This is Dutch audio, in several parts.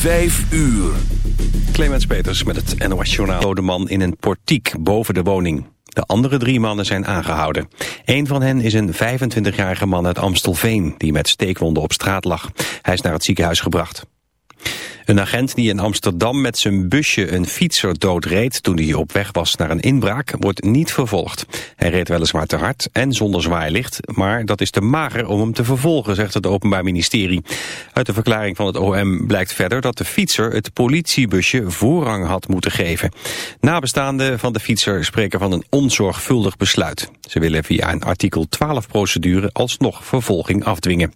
Vijf uur. Clemens Peters met het NOS Journaal. Dode man in een portiek boven de woning. De andere drie mannen zijn aangehouden. Een van hen is een 25-jarige man uit Amstelveen... die met steekwonden op straat lag. Hij is naar het ziekenhuis gebracht. Een agent die in Amsterdam met zijn busje een fietser doodreed toen hij op weg was naar een inbraak wordt niet vervolgd. Hij reed weliswaar te hard en zonder zwaailicht, maar dat is te mager om hem te vervolgen, zegt het Openbaar Ministerie. Uit de verklaring van het OM blijkt verder dat de fietser het politiebusje voorrang had moeten geven. Nabestaanden van de fietser spreken van een onzorgvuldig besluit. Ze willen via een artikel 12 procedure alsnog vervolging afdwingen.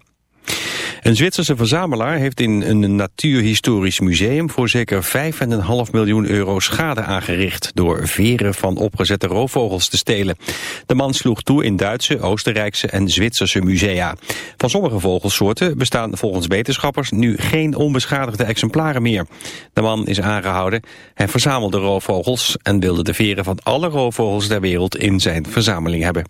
Een Zwitserse verzamelaar heeft in een natuurhistorisch museum voor zeker 5,5 miljoen euro schade aangericht door veren van opgezette roofvogels te stelen. De man sloeg toe in Duitse, Oostenrijkse en Zwitserse musea. Van sommige vogelsoorten bestaan volgens wetenschappers nu geen onbeschadigde exemplaren meer. De man is aangehouden. Hij verzamelde roofvogels en wilde de veren van alle roofvogels ter wereld in zijn verzameling hebben.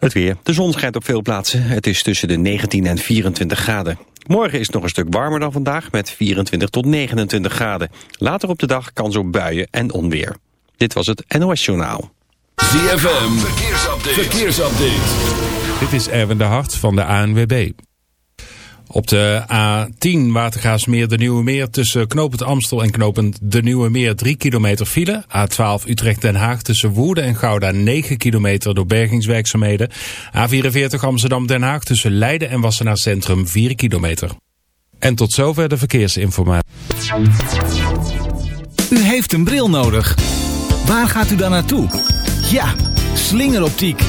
Het weer. De zon schijnt op veel plaatsen. Het is tussen de 19 en 24 graden. Morgen is het nog een stuk warmer dan vandaag met 24 tot 29 graden. Later op de dag kans op buien en onweer. Dit was het NOS Journaal. ZFM. Verkeersupdate. Verkeersupdate. Dit is Erwin de Hart van de ANWB. Op de A10 Watergaasmeer de Nieuwe Meer tussen knopend Amstel en knopend de Nieuwe Meer 3 kilometer file. A12 Utrecht Den Haag tussen Woerden en Gouda 9 kilometer door bergingswerkzaamheden. A44 Amsterdam Den Haag tussen Leiden en Wassenaar Centrum 4 kilometer. En tot zover de verkeersinformatie. U heeft een bril nodig. Waar gaat u dan naartoe? Ja, slingeroptiek.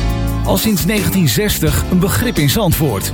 Al sinds 1960 een begrip in Zandvoort.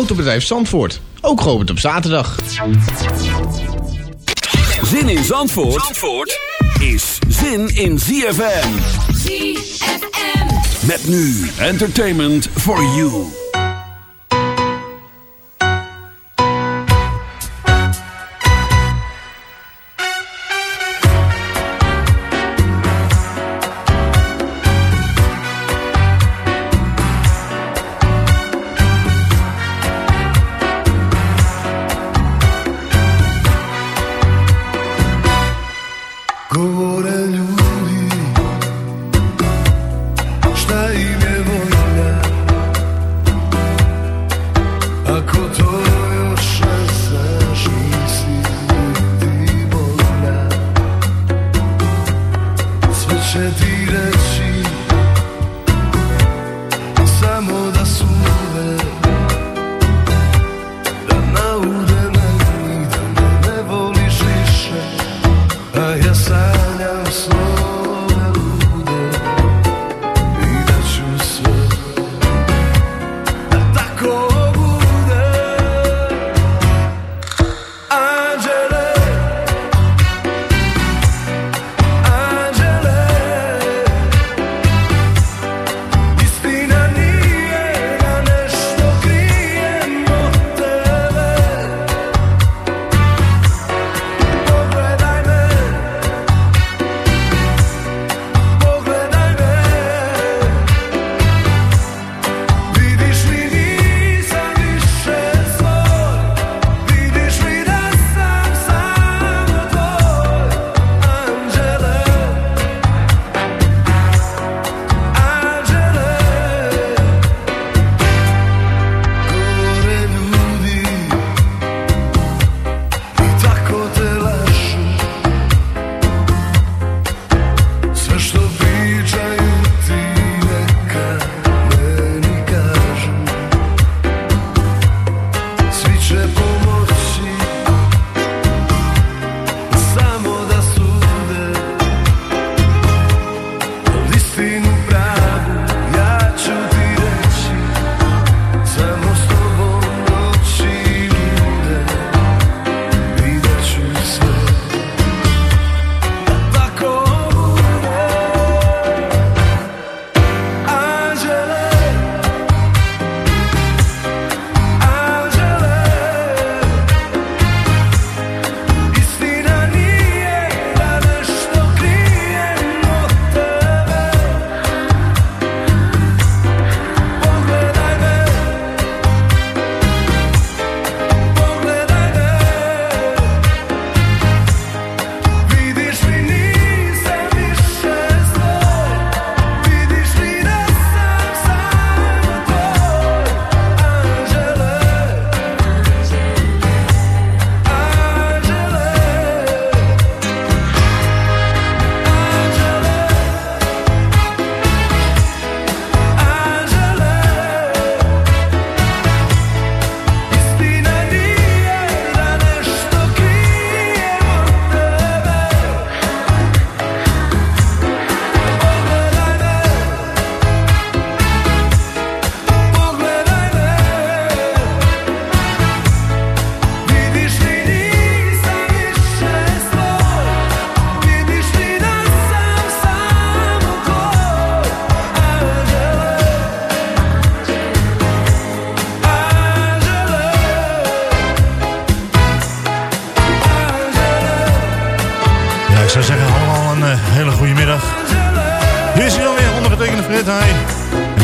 Autobedrijf Zandvoort, ook geopend op zaterdag. Zin in Zandvoort, Zandvoort is zin in ZFM. ZFM. Met nu entertainment for you.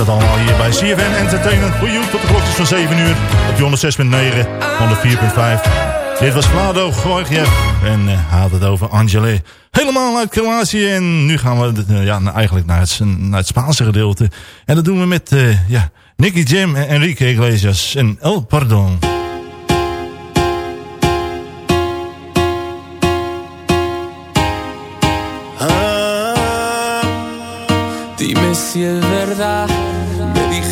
het allemaal hier bij CFN Entertainment voor you tot de klokjes van 7 uur. Op 106.9, 104.5. Dit was Vlado Gorgiev en uh, had het over Angelé. Helemaal uit Kroatië en nu gaan we eh, ja, nou, eigenlijk naar het, naar het, Spaanse gedeelte. En dat doen we met uh, ja, Nicky Jam en Enrique Iglesias en El Pardon. Ah, dime si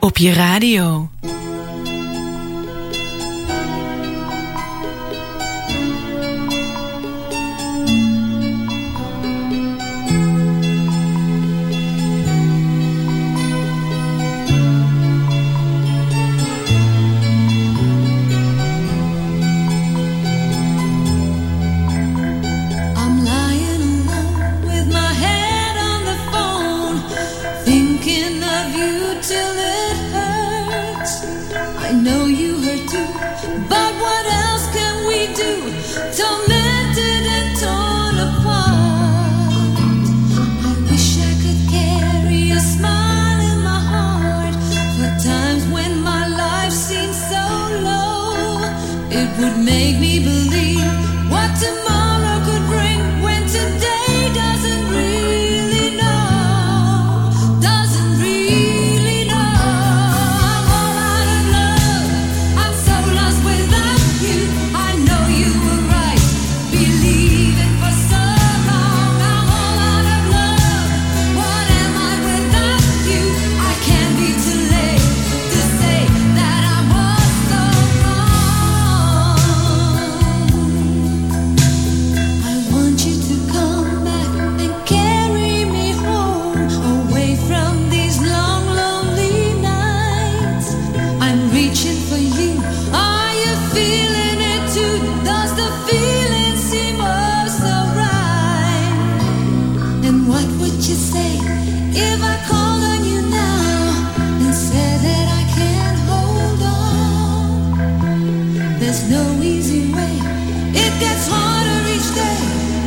op je radio.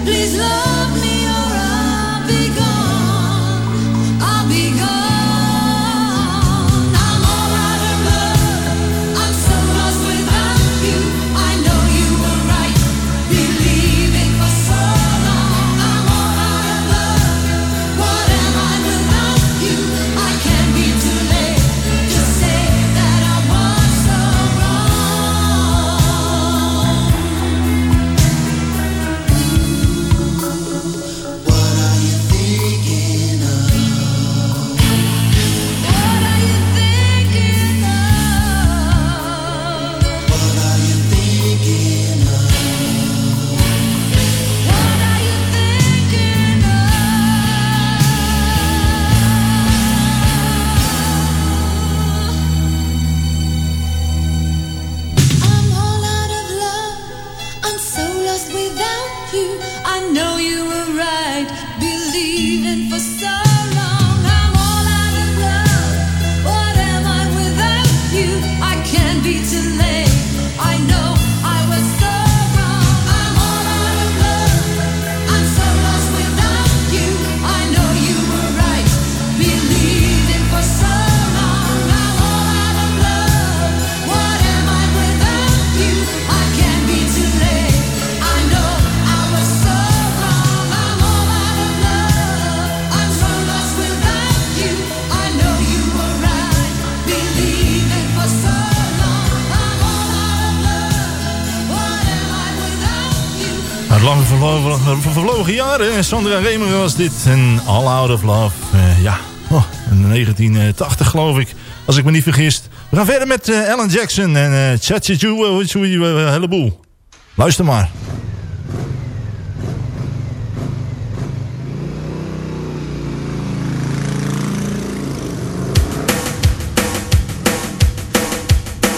Please love. Eh, Sandra Remer was dit. En All Out of Love. Eh, ja, 1980 geloof ik. Als ik me niet vergis. We gaan verder met uh, Alan Jackson en uh, Chachichu. Een heleboel. Luister maar.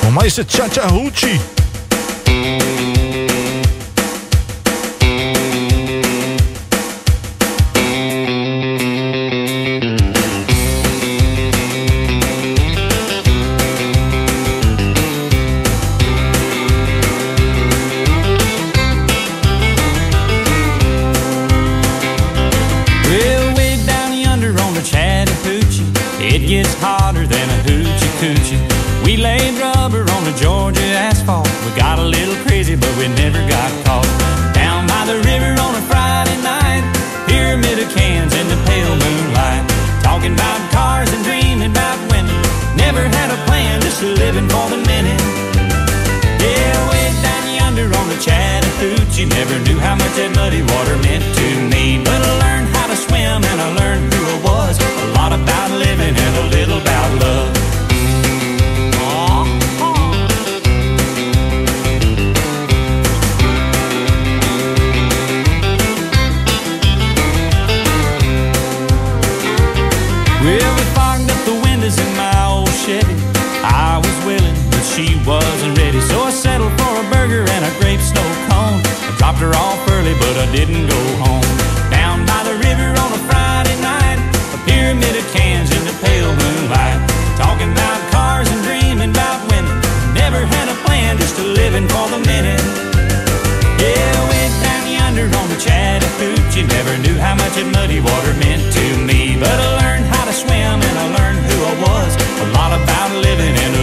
Oh, mij is het all the minutes. Yeah, went down yonder on the Chattahoochee, never knew how much that muddy water meant to me. But I learned how to swim and I learned who I was, a lot about living in a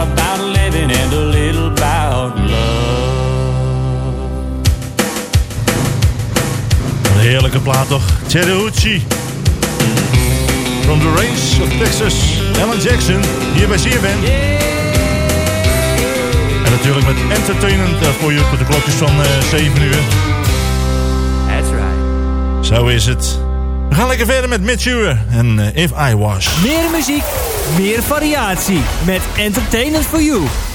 about living and a little about love. Een heerlijke plaat toch? Cherry From the Race of Texas, Alan Jackson, hier bij CFM. Yeah. En natuurlijk met entertainment eh, voor je op de klokjes van eh, 7 uur. That's right. Zo is het. We gaan lekker verder met Mitch Uwer en eh, If I Was. Meer muziek, meer variatie. Met Entertainment for You.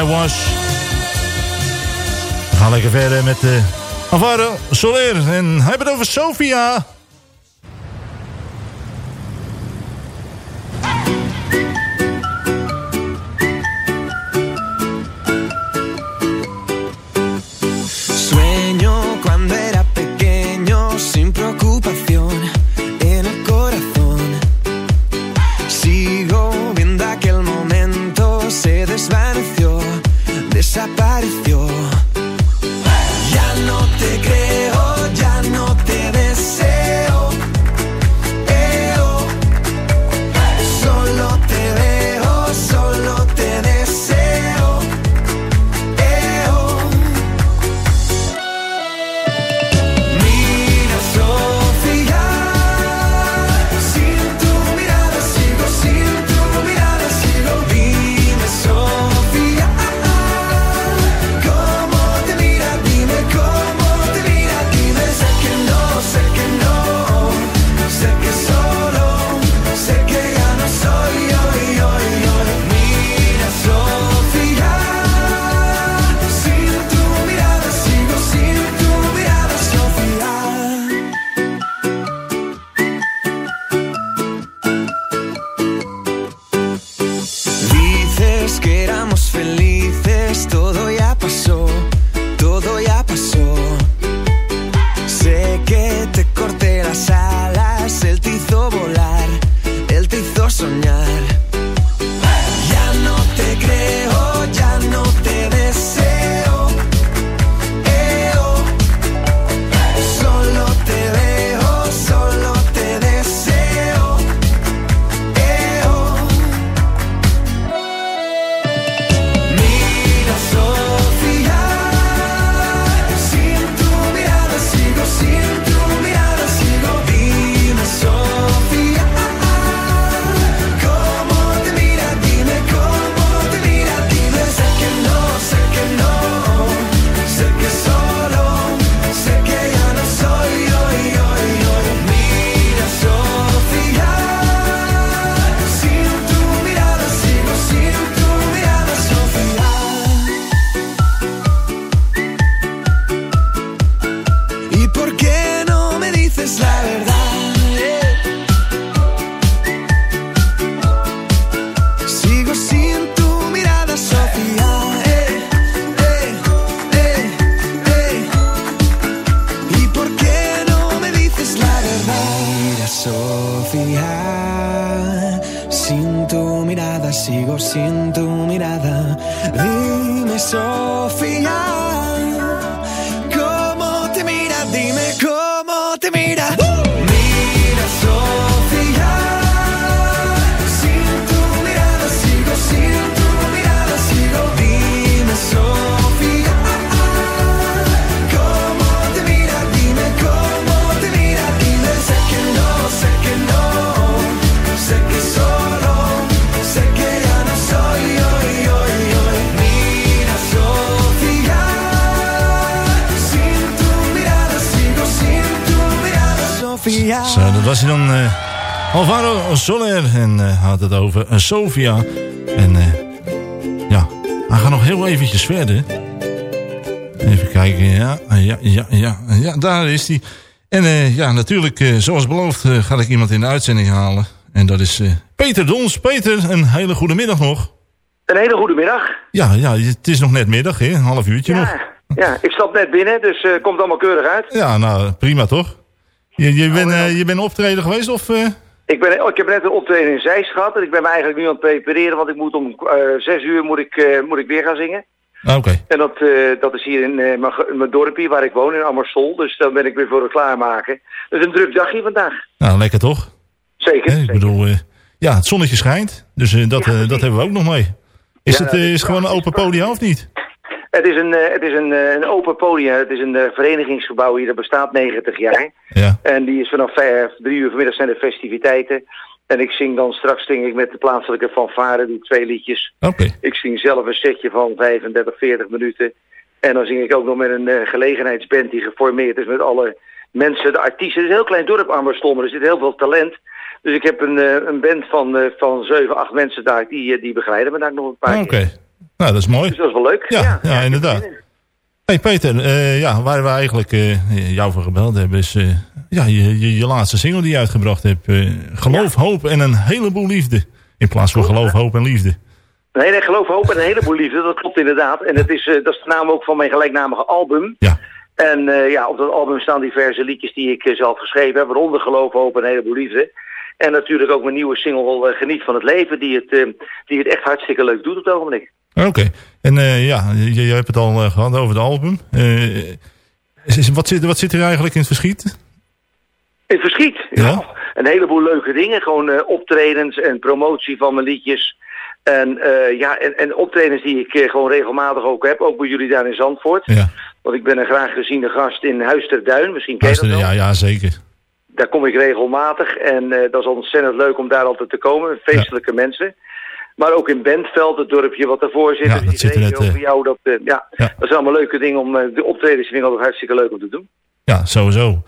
I. We gaan lekker verder met de Alvaro Soler. En heeft het over Sofia. Het over Sofia. En eh, ja, hij gaat nog heel eventjes verder. Even kijken. Ja, ja, ja, ja, ja daar is hij. En eh, ja, natuurlijk, eh, zoals beloofd, ga ik iemand in de uitzending halen. En dat is Peter Dons. Peter, een hele goede middag nog. Een hele goede middag. Ja, ja, het is nog net middag, hè? Een half uurtje nog. Ja, ja, ik stap net binnen, dus komt allemaal keurig uit. Ja, nou, prima toch? Je, je bent eh, je bent optreden geweest of... Ik, ben, oh, ik heb net een optreden in Zeist gehad en ik ben me eigenlijk nu aan het prepareren, want ik moet om eh, zes uur moet ik, eh, moet ik weer gaan zingen. Ah, Oké. En dat, eh, dat is hier in mijn, mijn dorpje waar ik woon, in Amersfoort. Dus dan ben ik weer voor het klaarmaken. Dus een druk dagje vandaag. Nou, lekker toch? Zeker. Ik bedoel, ja, het zonnetje schijnt. Dus dat, dat hebben we ook nog mee. Is Ja, het, is gewoon een open podium of niet? Het is een, eh, het is een, eh, een open podium. Het is een eh, verenigingsgebouw hier, dat bestaat 90 jaar. Ja. En die is vanaf vijf, drie uur vanmiddag zijn de festiviteiten. En ik zing dan straks zing ik met de plaatselijke fanfare, die twee liedjes. Oké. Ik zing zelf een setje van 35, 40 minuten. En dan zing ik ook nog met een gelegenheidsband die geformeerd is met alle mensen, de artiesten. Het is een heel klein dorp, Amersfoort, maar er zit heel veel talent. Dus ik heb een, een band van, eh, van 7, 8 mensen daar, die, die begeleiden me daar nog een paar Oké. keer. Nou, dat is mooi. Dus dat is wel leuk. Ja, ja, inderdaad. hey Peter, eh, ja, waar we eigenlijk eh, jou voor gebeld hebben is eh, ja, je, je, je laatste single die je uitgebracht hebt. geloof, hoop en een heleboel liefde. In plaats van geloof, hoop en liefde. Nee, nee, geloof, hoop en een heleboel liefde, dat klopt inderdaad. En het is, dat is de naam ook van mijn gelijknamige album. Ja. En ja, op dat album staan diverse liedjes die ik zelf geschreven heb, waaronder geloof, hoop en een heleboel liefde. En natuurlijk ook mijn nieuwe single Geniet van het Leven, die het, die het echt hartstikke leuk doet op het ogenblik. Oké. En eh, ja, je, je hebt het al eh, gehad over het album. Eh, wat, zit, wat zit er eigenlijk in het verschiet? In verschiet. Ja? Een heleboel leuke dingen. Gewoon optredens en promotie van mijn liedjes. En, ja, en, en optredens die ik gewoon regelmatig ook heb. Ook bij jullie daar in Zandvoort. Ja. Want ik ben een graag geziene gast in Huis ter Duin. Misschien ken je dat wel. ja, ja, zeker. Daar kom ik regelmatig. En dat is ontzettend leuk om daar altijd te komen. Feestelijke mensen. Maar ook in Bentveld, het dorpje wat daarvoor zit. Ja, dus dat zit er net, eh, voor jou. Dat, eh, ja, dat zijn allemaal leuke dingen om... eh, de optredens vind ik altijd hartstikke leuk om te doen. Ja, sowieso.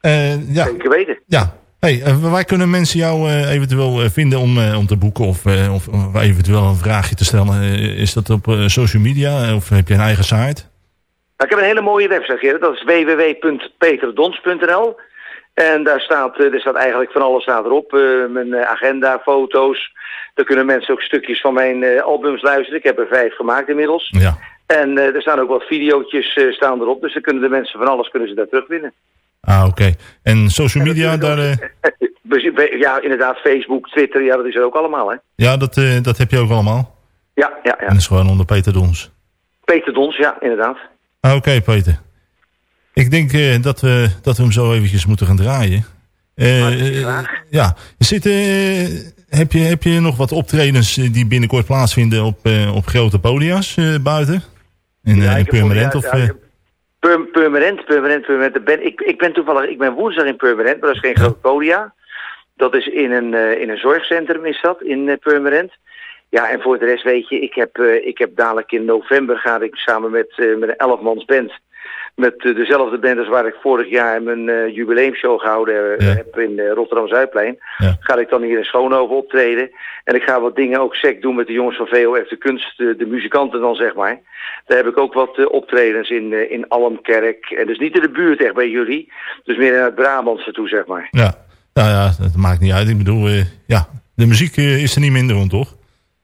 Eh, ja. Zeker weten. Ja. Hey, eh, waar kunnen mensen jou eh, eventueel eh, vinden om, eh, om te boeken of, eh, of, of eventueel een vraagje te stellen? Eh, is dat op eh, social media of heb je een eigen site? Nou, ik heb een hele mooie website, Gerrit. Dat is www.peterdons.nl. En daar staat, eh, er staat eigenlijk van alles staat erop. Eh, mijn eh, agenda, foto's, Daar kunnen mensen ook stukjes van mijn albums luisteren. Ik heb er vijf gemaakt inmiddels. Ja. En er staan ook wat videootjes eh, staan erop. Dus dan kunnen de mensen van alles kunnen ze daar terugwinnen. Ah, oké. En social media, daar, Ja, inderdaad, Facebook, Twitter, ja, dat is er ook allemaal, hè. ja, dat, dat heb je ook allemaal. Ja, ja, ja. En dat is gewoon onder Peter Dons. Peter Dons, ja, inderdaad. Ah, oké, Peter. Ik denk eh, dat, we, dat we hem zo eventjes moeten gaan draaien. Eh, eh, ja, zit, heb, je, heb je nog wat optredens die binnenkort plaatsvinden op, op grote podia's buiten? In, Ja, in Purmerend? Of, Permanent, permanent, permanent. Ik Ben, ik, ik ben toevallig, ik ben woensdag in Permanent, maar dat is geen groot podia. Dat is in een, in een zorgcentrum is dat, in Permanent. Ja, en voor de rest weet je, ik heb, ik heb dadelijk in november ga ik samen met, met een elfmans band. Met eh, dezelfde band als waar ik vorig jaar mijn eh, jubileumshow gehouden eh, heb in eh, Rotterdam Zuidplein. Ga ik dan hier in Schoonhoven optreden. En ik ga wat dingen ook sec doen met de jongens van VOF de kunst, de, de muzikanten dan zeg maar. Daar heb ik ook wat optredens in, in Almkerk. En dus niet in de buurt echt bij jullie. Dus meer naar het Brabantse toe zeg maar. ja. Nou ja, dat maakt niet uit. Ik bedoel, ja, de muziek is er niet minder om, toch?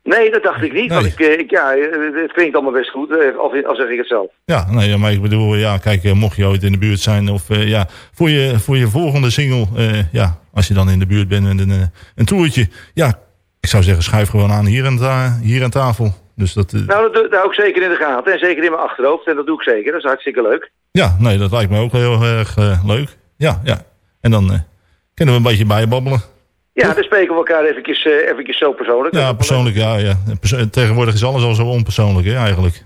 Nee, dat dacht ik niet. Want ik, eh, ik, ja, eh, het klinkt allemaal best goed. eh, Al, al zeg ik het zelf. Ja, nee, maar ik bedoel, ja, kijk, eh, mocht je ooit in de buurt zijn of eh, ja, voor je, voor je volgende single, eh, ja, als je dan in de buurt bent met een, eh, een toertje, ja, ik zou zeggen, schuif gewoon aan hier aan, hier aan tafel. Dus dat, eh, Nou, dat, hou ik zeker in de gaten. En zeker in mijn achterhoofd. En dat doe ik zeker. Dat is hartstikke leuk. ja, nee, dat lijkt me ook heel erg eh, leuk. Ja, ja. En dan eh, kunnen we een beetje bijbabbelen. Ja, dan spreken we elkaar eventjes, eh, eventjes zo persoonlijk. Ja, persoonlijk, ja, ja. Tegenwoordig is alles al zo onpersoonlijk, hè, eigenlijk.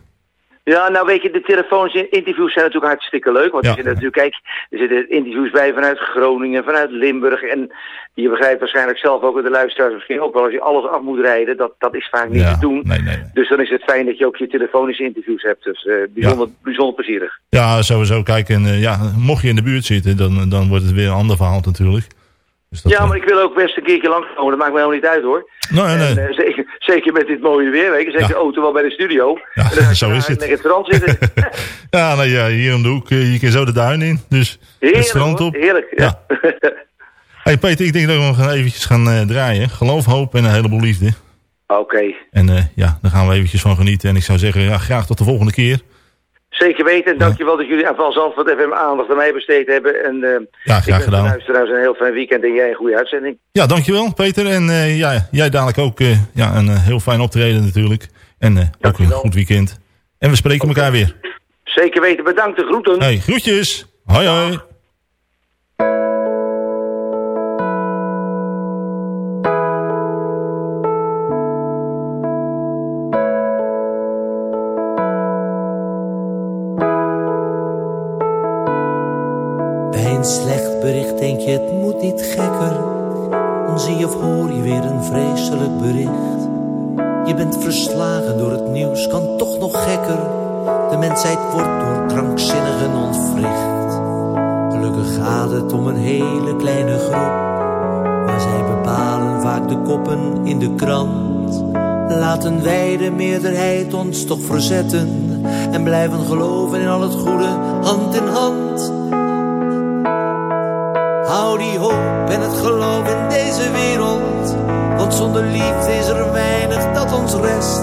Ja, nou weet je, de telefooninterviews zijn natuurlijk hartstikke leuk. Want Ja. er zitten natuurlijk, kijk, er zitten interviews bij vanuit Groningen, vanuit Limburg. En je begrijpt waarschijnlijk zelf ook, de luisteraars misschien ook wel, als je alles af moet rijden, dat, dat is vaak niet Ja, te doen. nee, nee. Dus dan is het fijn dat je ook je telefonische interviews hebt. Dus eh, bijzonder, bijzonder plezierig. Ja, sowieso. Kijk, en eh, ja, mocht je in de buurt zitten, dan, dan wordt het weer een ander verhaal natuurlijk. Dus dat, ja, maar ik wil ook best een keertje langskomen. Dat maakt me helemaal niet uit hoor. Nee, nee. En, eh, zeker, zeker met dit mooie weer. Weet je. Je auto wel bij de studio. en dan ga je zo is het. het strand zitten. Ja, nou ja, hier om de hoek, eh, je kan zo de duin in. Dus Heerlijk, het strand hoor. op. Heerlijk. Ja. Hey Peter, ik denk dat we nog eventjes gaan eh, draaien. Geloof, hoop en een heleboel liefde. Oké. En ja, daar gaan we eventjes van genieten. En ik zou zeggen, ja, graag tot de volgende keer. Zeker weten. En dankjewel dat jullie aan Van Zandvoort FM aandacht aan mij besteed hebben. En eh Ja, ik graag de gedaan. luisteraars een heel fijn weekend en jij een goede uitzending. Ja, dankjewel Peter. En eh, ja, jij dadelijk ook eh, ja, een heel fijn optreden natuurlijk. En ook een goed weekend. En we spreken elkaar weer. Zeker weten. Bedankt. De groeten. Hey, groetjes. Hoi hoi. Denk je het moet niet gekker. Dan zie of hoor je weer een vreselijk bericht. Je bent verslagen door het nieuws, kan toch nog gekker. De mensheid wordt door krankzinnigen ontwricht. Gelukkig gaat het om een hele kleine groep. Maar zij bepalen vaak de koppen in de krant. Laten wij de meerderheid ons toch verzetten. En blijven geloven in al het goede, hand in hand. Hou die hoop en het geloof in deze wereld. Want zonder liefde is er weinig dat ons rest.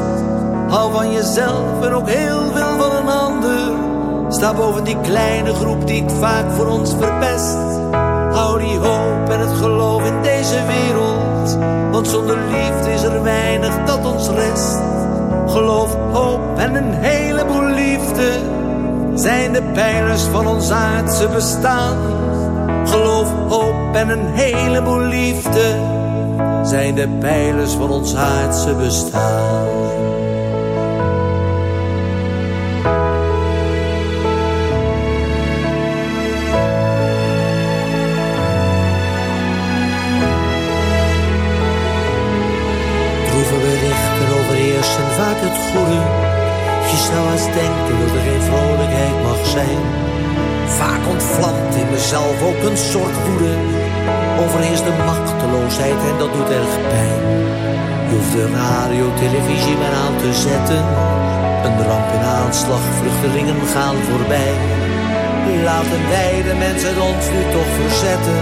Hou van jezelf en ook heel veel van een ander. Sta boven die kleine groep die het vaak voor ons verpest. Hou die hoop en het geloof in deze wereld. Want zonder liefde is er weinig dat ons rest. Geloof, hoop en een heleboel liefde zijn de pijlers van ons aardse bestaan. Geloof, hoop en een heleboel liefde zijn de pijlers van ons aardse bestaan. Droeve berichten overheersen vaak het goede. Je zou eens denken dat er geen vrolijkheid mag zijn. Vaak ontvlamt in mezelf ook een soort woede. eens de machteloosheid en dat doet erg pijn. Je hoeft de radio, televisie maar aan te zetten. Een ramp in aanslag, vluchtelingen gaan voorbij. Laten wij de mensen ons nu toch verzetten.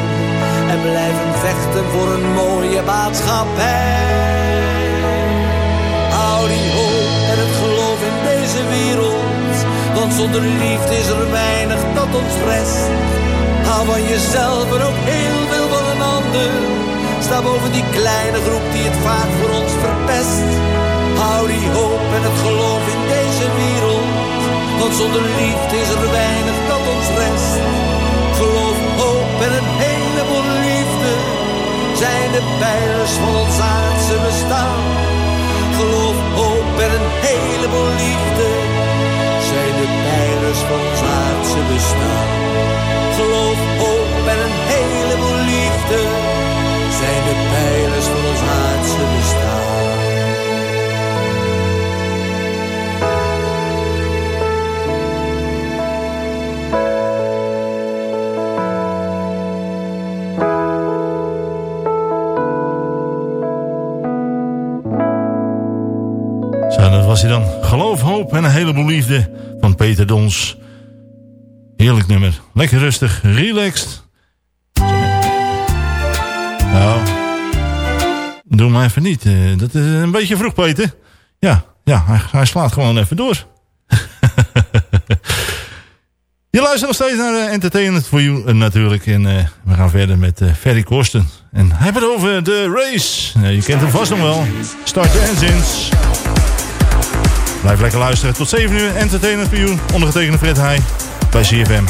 En blijven vechten voor een mooie maatschappij. Hou die hoop en het geloof in deze wereld zonder liefde is er weinig dat ons rest. Hou van jezelf en ook heel veel van een ander. Sta boven die kleine groep die het vaak voor ons verpest. Hou die hoop en het geloof in deze wereld. Want zonder liefde is er weinig dat ons rest. Geloof, hoop en een heleboel liefde zijn de pijlers van ons aardse bestaan. Geloof, hoop en een heleboel liefde pijlers van ons aardse bestaan. Geloof, hoop en een heleboel liefde zijn de pijlers van ons aardse bestaan. Was hij dan. Geloof, hoop en een heleboel liefde Peter Dons. Heerlijk nummer. Lekker rustig, relaxed. Nou, doe maar even niet. eh, Dat is een beetje vroeg, Peter. Ja, ja hij, hij slaat gewoon even door. Je luistert nog steeds naar uh, Entertainment for You eh, natuurlijk. En eh, we gaan verder met eh, Ferry Korsten. En heeft het over de race. Eh, je kent hem vast nog wel. Start the engines. Blijf lekker luisteren. Tot 7 uur. Entertainment for You. Ondergetekende Fred Heij. Bij CFM.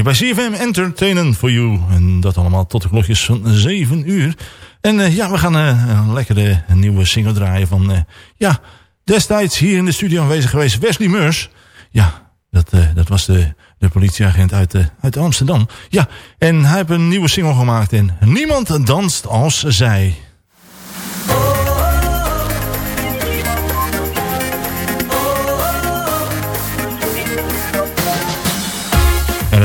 hier bij CFM Entertainen for You. En dat allemaal tot de klokjes van 7 uur. En eh, ja, we gaan eh, een lekkere nieuwe single draaien van... Eh, ja, destijds hier in de studio aanwezig geweest Wesley Meurs. Ja, dat, dat was de, de politieagent uit, uit Amsterdam. Ja, en hij heeft een nieuwe single gemaakt en Niemand danst als zij.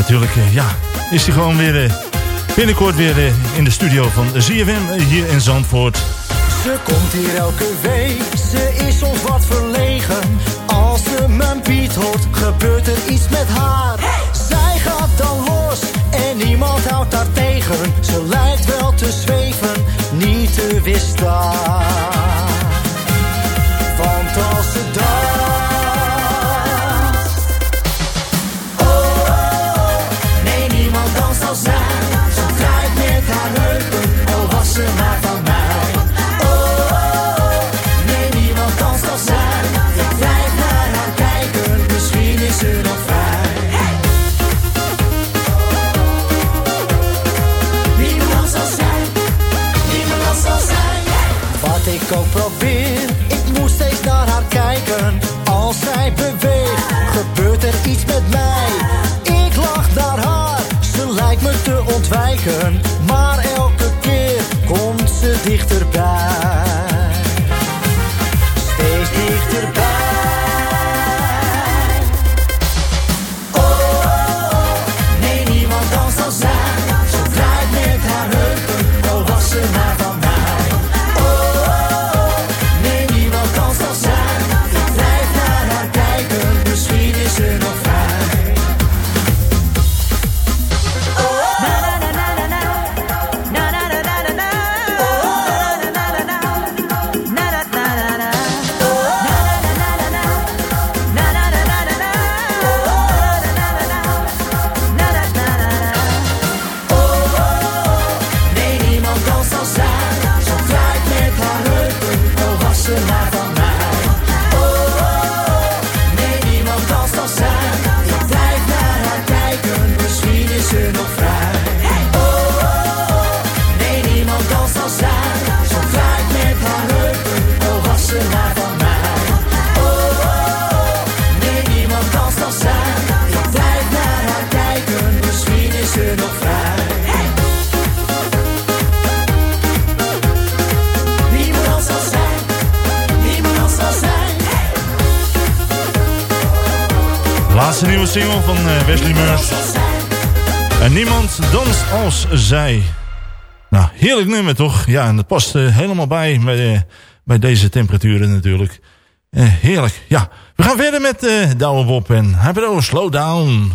natuurlijk, eh, ja, is hij gewoon weer eh, binnenkort weer eh, in de studio van ZFM hier in Zandvoort. Ze komt hier elke week, ze is ons wat verlegen. Als ze mijn piet hoort, gebeurt er iets met haar. Zij gaat dan los en niemand houdt daar tegen. Ze lijkt wel te zweven, niet te wisstaan. ik ook probeer. Ik moet steeds naar haar kijken. Als zij beweegt, gebeurt er iets met mij. Ik lach naar haar, ze lijkt me te ontwijken. zij. Nou, heerlijk nummer toch? Ja, en dat past eh, helemaal bij, bij, eh, bij, deze temperaturen natuurlijk. Eh, heerlijk, ja. We gaan verder met uh, Douwe Bob en Hyper Slow Down.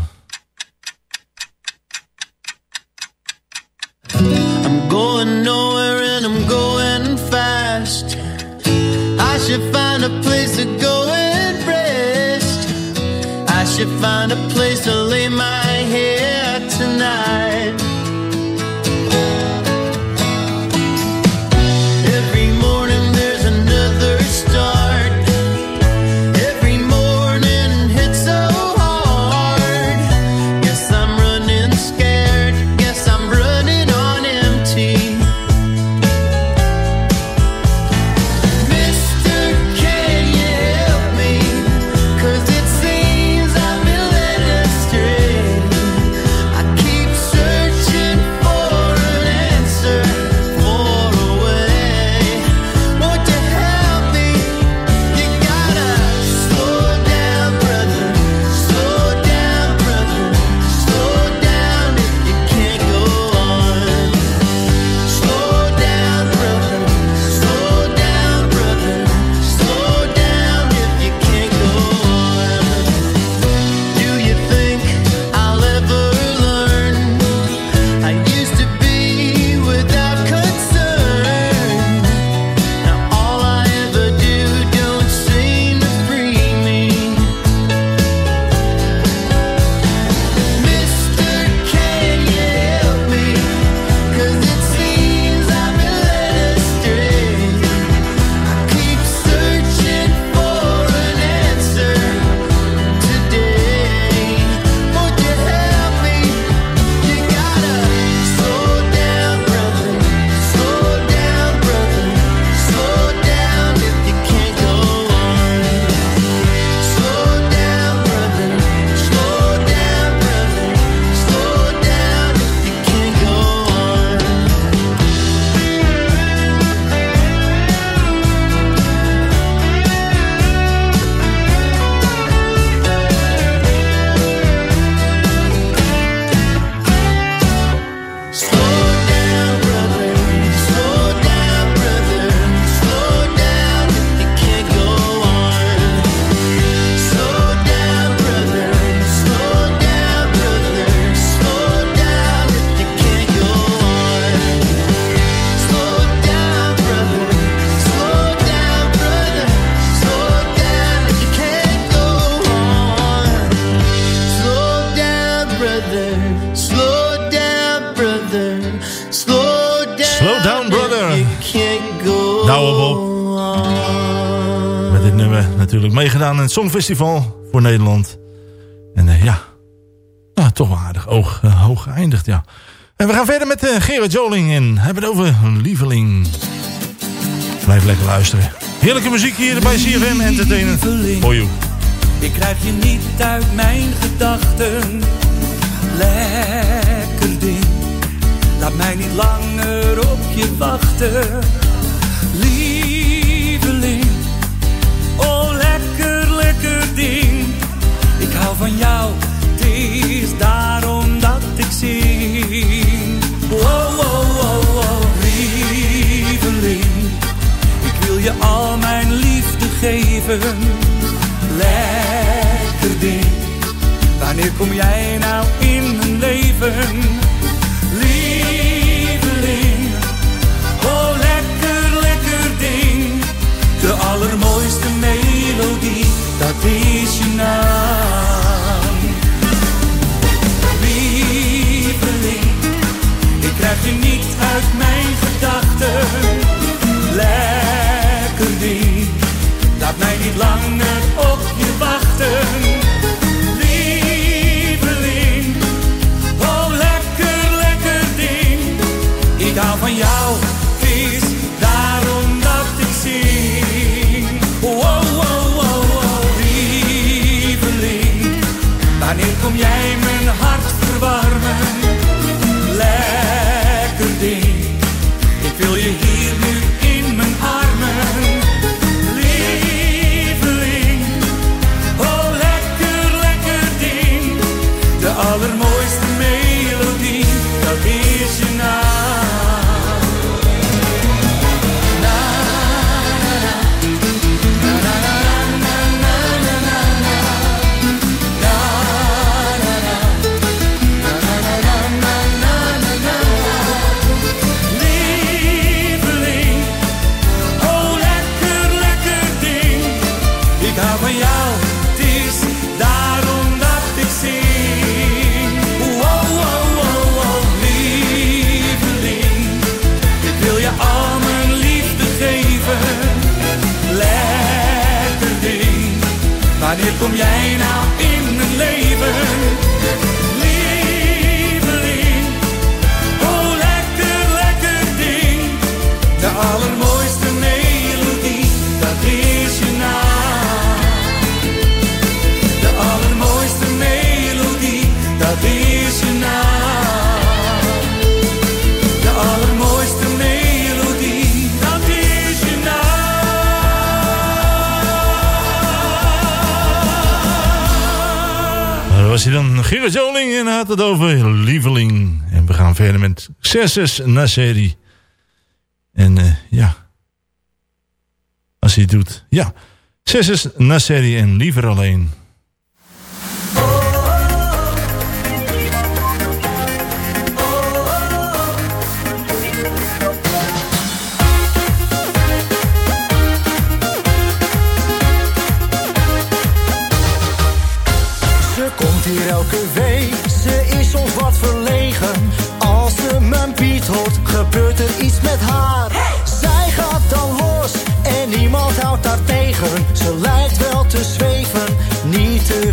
Songfestival voor Nederland. En eh, ja, nou, toch wel aardig oog, eh, hoog geëindigd, ja. En we gaan verder met eh, Gerard Joling en hebben het over een lieveling. Blijf lekker luisteren. Heerlijke muziek hier bij CFM Entertainer. For you. Ik krijg je niet uit mijn gedachten. Lekker ding, laat mij niet langer op je wachten. Van jou, het is daarom dat ik zing. Oh, oh, oh, oh, lieveling. Ik wil je al mijn liefde geven. Lekker ding. Wanneer kom jij nou in mijn leven? Lieveling. Oh, lekker, lekker ding. De allermooiste melodie, dat is je naam. je niet uit mijn gedachten. Lekker ding, laat mij niet langer op je wachten. Lieveling, oh lekker, lekker ding. Ik hou van jou, vies. daarom dat ik zing. Wow, wow, wow, wow, lieveling, wanneer kom jij me het over Lieveling. En we gaan verder met Xerxes Nasseri. En eh, ja, als hij het doet. Ja, Xerxes Nasseri en Liever Alleen.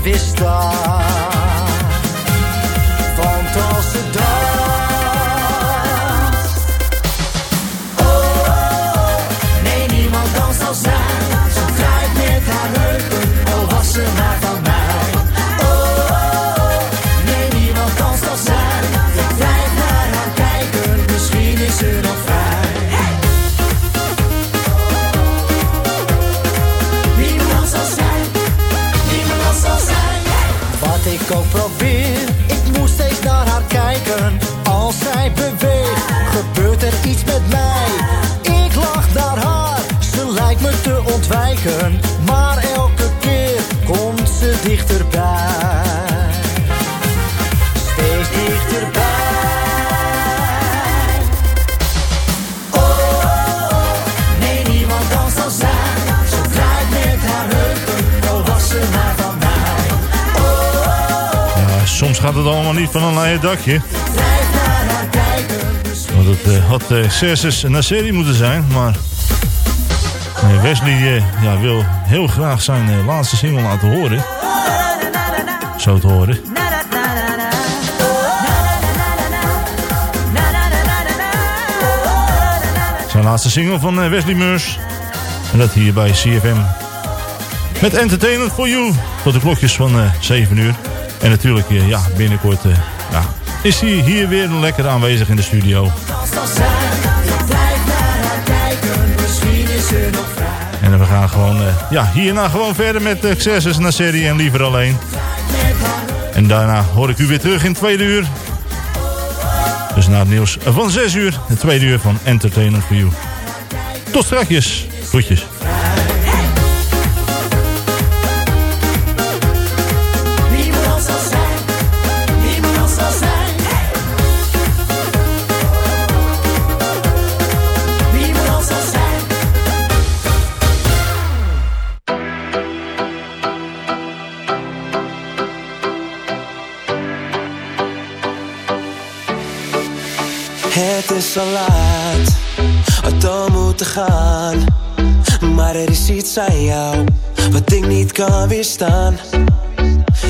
Te ik ook probeer, ik moet steeds naar haar kijken. Als zij beweegt, gebeurt er iets met mij. Ik lach naar haar, ze lijkt me te ontwijken. Maar elke keer komt ze dichterbij. Gaat het allemaal niet van een leien dakje. Want het eh, had uh, Xerxes Nasseri moeten zijn, maar... eh, Wesley eh, ja, wil heel graag zijn eh, laatste single laten horen. Zo te horen. Zijn laatste single van eh, Wesley Meurs. En dat hier bij CFM. Met Entertainment for You. Tot de klokjes van eh 7 uur. En natuurlijk, eh, ja, binnenkort eh, ja, is hij hier weer lekker aanwezig in de studio. En we gaan gewoon, eh, ja, hierna gewoon verder met Xerxes naar serie en liever alleen. En daarna hoor ik u weer terug in tweede uur. Dus na het nieuws van 6 uur, het tweede uur van Entertainment for You. Tot strakjes. Groetjes. Maar er is iets aan jou, wat ik niet kan weerstaan.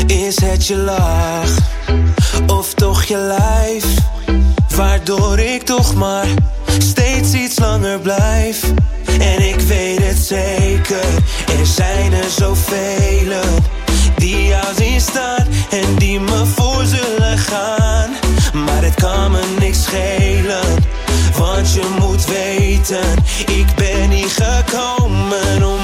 Is het je lach, of toch je lijf? Waardoor ik toch maar steeds iets langer blijf. En ik weet het zeker, er zijn er zoveel die jou zien staan en die me voor zullen gaan. Maar het kan me niks schelen, je moet weten, ik ben niet gekomen om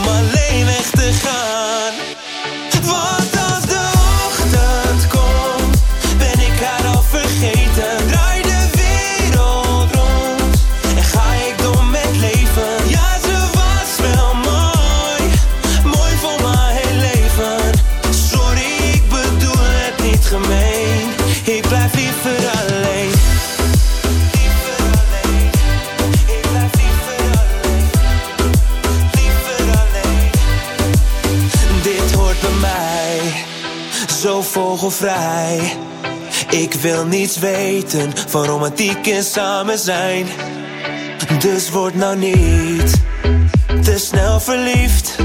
Ik wil niets weten van romantiek en samen zijn. Dus word nou niet te snel verliefd.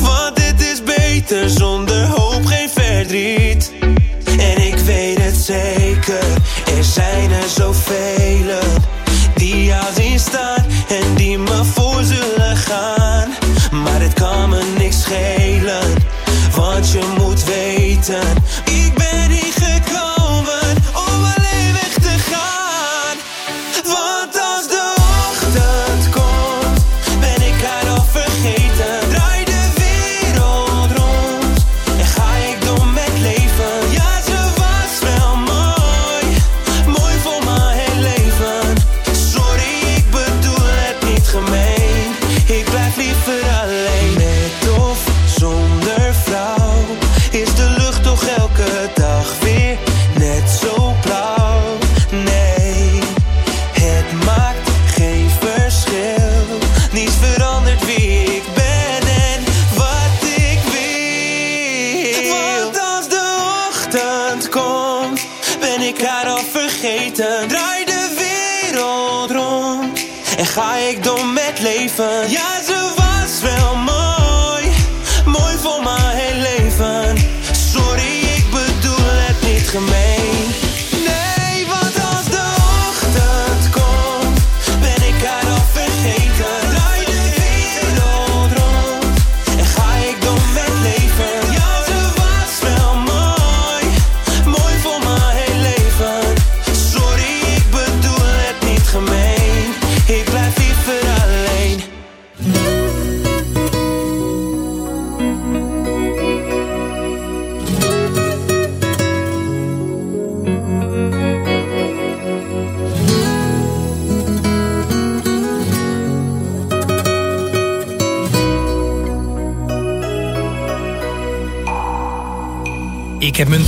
Want het is beter zonder hoop, geen verdriet. En ik weet het zeker, er zijn er zoveel die jou zien staan en die me voor zullen gaan. Maar het kan me niks schelen,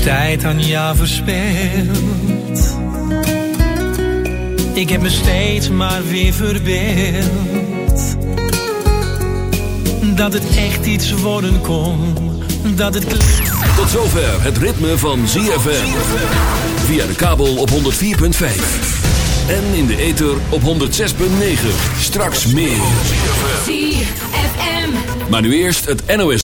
tijd aan jou verspeeld. Ik heb me steeds maar weer verbeeld. Dat het echt iets worden kon. Dat het Tot zover het ritme van ZFM. Via de kabel op 104.5. En in de ether op 106.9. Straks meer. ZFM. Maar nu eerst het NOS.